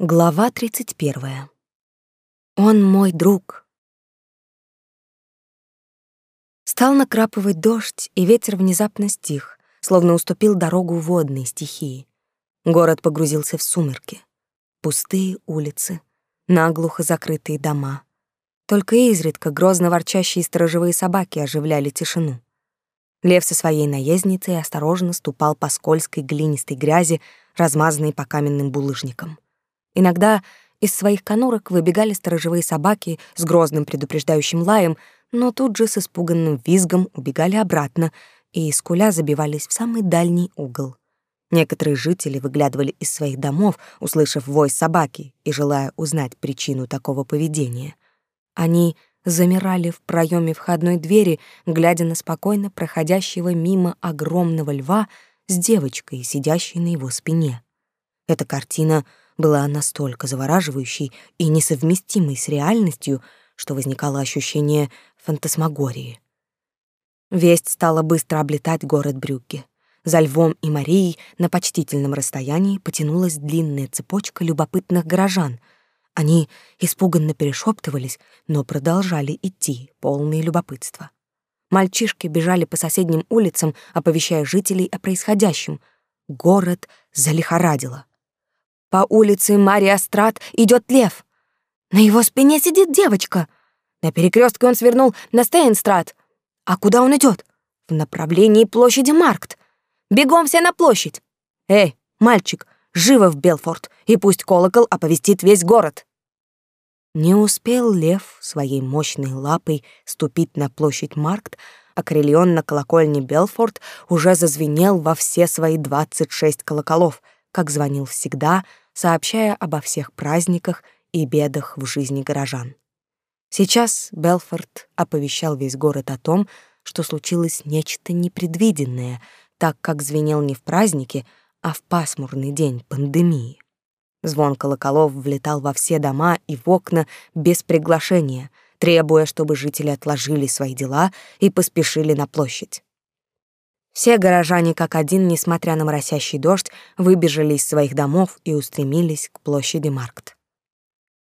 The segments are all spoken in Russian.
Глава 31. Он мой друг. Стал накрапывать дождь, и ветер внезапно стих, словно уступил дорогу водной стихии. Город погрузился в сумерки. Пустые улицы, наглухо закрытые дома. Только изредка грозно ворчащие сторожевые собаки оживляли тишину. Лев со своей наездницей осторожно ступал по скользкой глинистой грязи, размазанной по каменным булыжникам. Иногда из своих конурок выбегали сторожевые собаки с грозным предупреждающим лаем, но тут же с испуганным визгом убегали обратно и из куля забивались в самый дальний угол. Некоторые жители выглядывали из своих домов, услышав вой собаки и желая узнать причину такого поведения. Они замирали в проеме входной двери, глядя на спокойно проходящего мимо огромного льва с девочкой, сидящей на его спине. Эта картина — была настолько завораживающей и несовместимой с реальностью, что возникало ощущение фантасмагории. Весть стала быстро облетать город Брюгге. За Львом и Марией на почтительном расстоянии потянулась длинная цепочка любопытных горожан. Они испуганно перешептывались, но продолжали идти, полные любопытства. Мальчишки бежали по соседним улицам, оповещая жителей о происходящем. Город залихорадило. По улице Мария Страт идет лев. На его спине сидит девочка. На перекрестке он свернул на Стейнстрат. А куда он идет? В направлении площади Маркт. Бегом все на площадь. Эй, мальчик, живо в Белфорд, и пусть колокол оповестит весь город. Не успел лев своей мощной лапой ступить на площадь Маркт, а крильон на колокольне Белфорд уже зазвенел во все свои двадцать шесть колоколов — как звонил всегда, сообщая обо всех праздниках и бедах в жизни горожан. Сейчас Белфорд оповещал весь город о том, что случилось нечто непредвиденное, так как звенел не в празднике, а в пасмурный день пандемии. Звон колоколов влетал во все дома и в окна без приглашения, требуя, чтобы жители отложили свои дела и поспешили на площадь. Все горожане как один, несмотря на моросящий дождь, выбежали из своих домов и устремились к площади Маркт.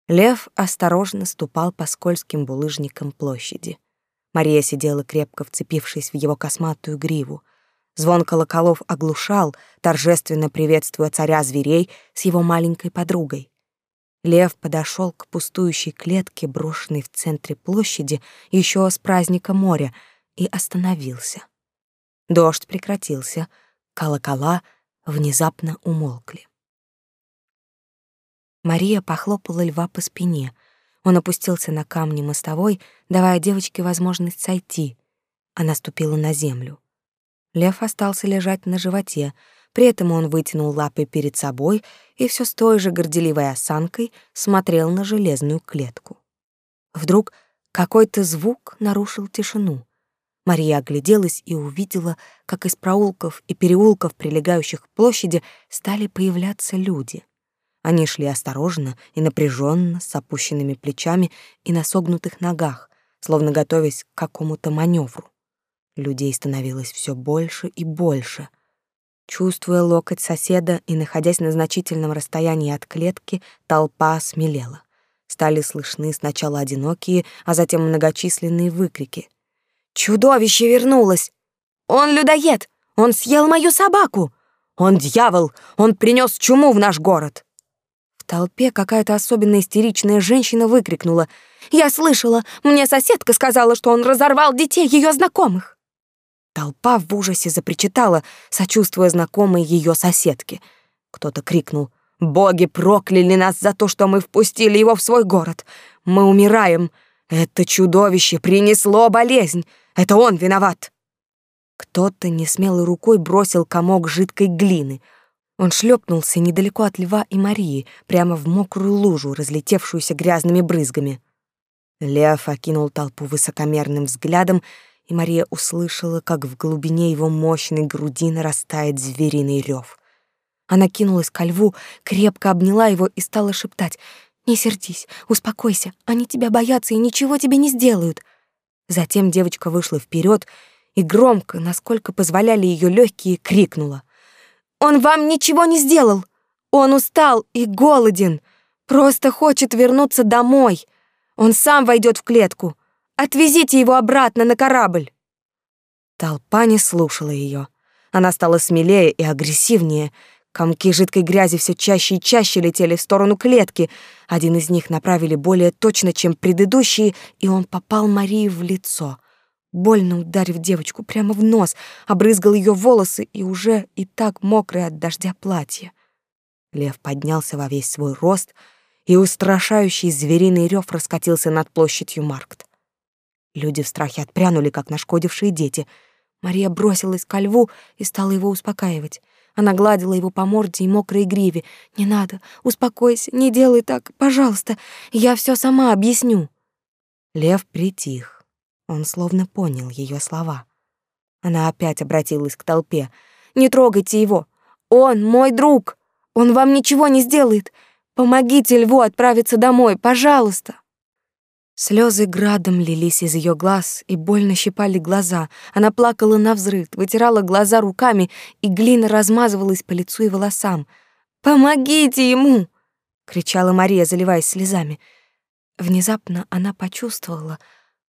Лев осторожно ступал по скользким булыжникам площади. Мария сидела крепко вцепившись в его косматую гриву. Звон колоколов оглушал, торжественно приветствуя царя зверей с его маленькой подругой. Лев подошел к пустующей клетке, брошенной в центре площади еще с праздника моря, и остановился. Дождь прекратился, колокола внезапно умолкли. Мария похлопала льва по спине. Он опустился на камни мостовой, давая девочке возможность сойти. Она ступила на землю. Лев остался лежать на животе, при этом он вытянул лапы перед собой и все с той же горделивой осанкой смотрел на железную клетку. Вдруг какой-то звук нарушил тишину. Мария огляделась и увидела, как из проулков и переулков, прилегающих к площади, стали появляться люди. Они шли осторожно и напряженно, с опущенными плечами и на согнутых ногах, словно готовясь к какому-то маневру. Людей становилось все больше и больше. Чувствуя локоть соседа и находясь на значительном расстоянии от клетки, толпа смелела. Стали слышны сначала одинокие, а затем многочисленные выкрики — Чудовище вернулось! Он людоед! Он съел мою собаку! Он дьявол! Он принес чуму в наш город!» В толпе какая-то особенно истеричная женщина выкрикнула. «Я слышала! Мне соседка сказала, что он разорвал детей ее знакомых!» Толпа в ужасе запричитала, сочувствуя знакомой ее соседке. Кто-то крикнул. «Боги прокляли нас за то, что мы впустили его в свой город! Мы умираем! Это чудовище принесло болезнь! Это он виноват!» Кто-то несмелой рукой бросил комок жидкой глины. Он шлепнулся недалеко от Льва и Марии, прямо в мокрую лужу, разлетевшуюся грязными брызгами. Лев окинул толпу высокомерным взглядом, и Мария услышала, как в глубине его мощной груди нарастает звериный рев. Она кинулась ко льву, крепко обняла его и стала шептать «Не сердись, успокойся, они тебя боятся и ничего тебе не сделают». Затем девочка вышла вперед и громко, насколько позволяли ее легкие, крикнула. «Он вам ничего не сделал! Он устал и голоден! Просто хочет вернуться домой. Он сам войдет в клетку. Отвезите его обратно на корабль. Толпа не слушала ее. Она стала смелее и агрессивнее. Комки жидкой грязи все чаще и чаще летели в сторону клетки. Один из них направили более точно, чем предыдущие, и он попал Марии в лицо. Больно ударив девочку прямо в нос, обрызгал ее волосы и уже и так мокрое от дождя платье. Лев поднялся во весь свой рост, и устрашающий звериный рев раскатился над площадью Маркт. Люди в страхе отпрянули, как нашкодившие дети. Мария бросилась ко льву и стала его успокаивать. Она гладила его по морде и мокрой гриве. «Не надо, успокойся, не делай так, пожалуйста, я все сама объясню». Лев притих. Он словно понял ее слова. Она опять обратилась к толпе. «Не трогайте его! Он мой друг! Он вам ничего не сделает! Помогите льву отправиться домой, пожалуйста!» Слезы градом лились из ее глаз и больно щипали глаза. Она плакала на взрыв, вытирала глаза руками, и глина размазывалась по лицу и волосам. «Помогите ему!» — кричала Мария, заливаясь слезами. Внезапно она почувствовала,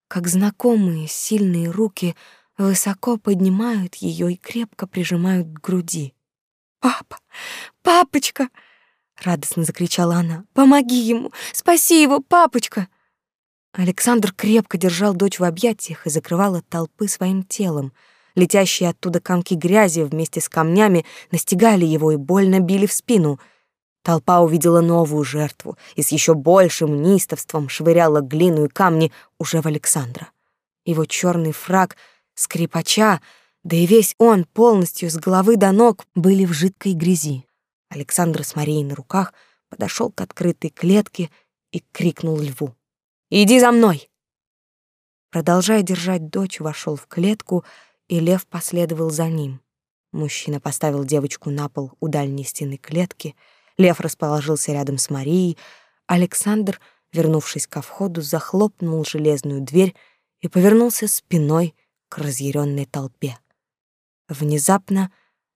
как знакомые сильные руки высоко поднимают ее и крепко прижимают к груди. «Папа! Папочка!» — радостно закричала она. «Помоги ему! Спаси его, папочка!» Александр крепко держал дочь в объятиях и закрывал от толпы своим телом. Летящие оттуда комки грязи вместе с камнями настигали его и больно били в спину. Толпа увидела новую жертву и с еще большим неистовством швыряла глину и камни уже в Александра. Его черный фраг скрипача, да и весь он полностью с головы до ног были в жидкой грязи. Александр с Марией на руках подошел к открытой клетке и крикнул льву. Иди за мной!» Продолжая держать дочь, вошел в клетку, и лев последовал за ним. Мужчина поставил девочку на пол у дальней стены клетки, лев расположился рядом с Марией, Александр, вернувшись ко входу, захлопнул железную дверь и повернулся спиной к разъяренной толпе. Внезапно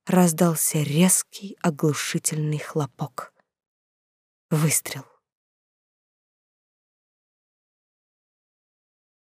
раздался резкий оглушительный хлопок. Выстрел.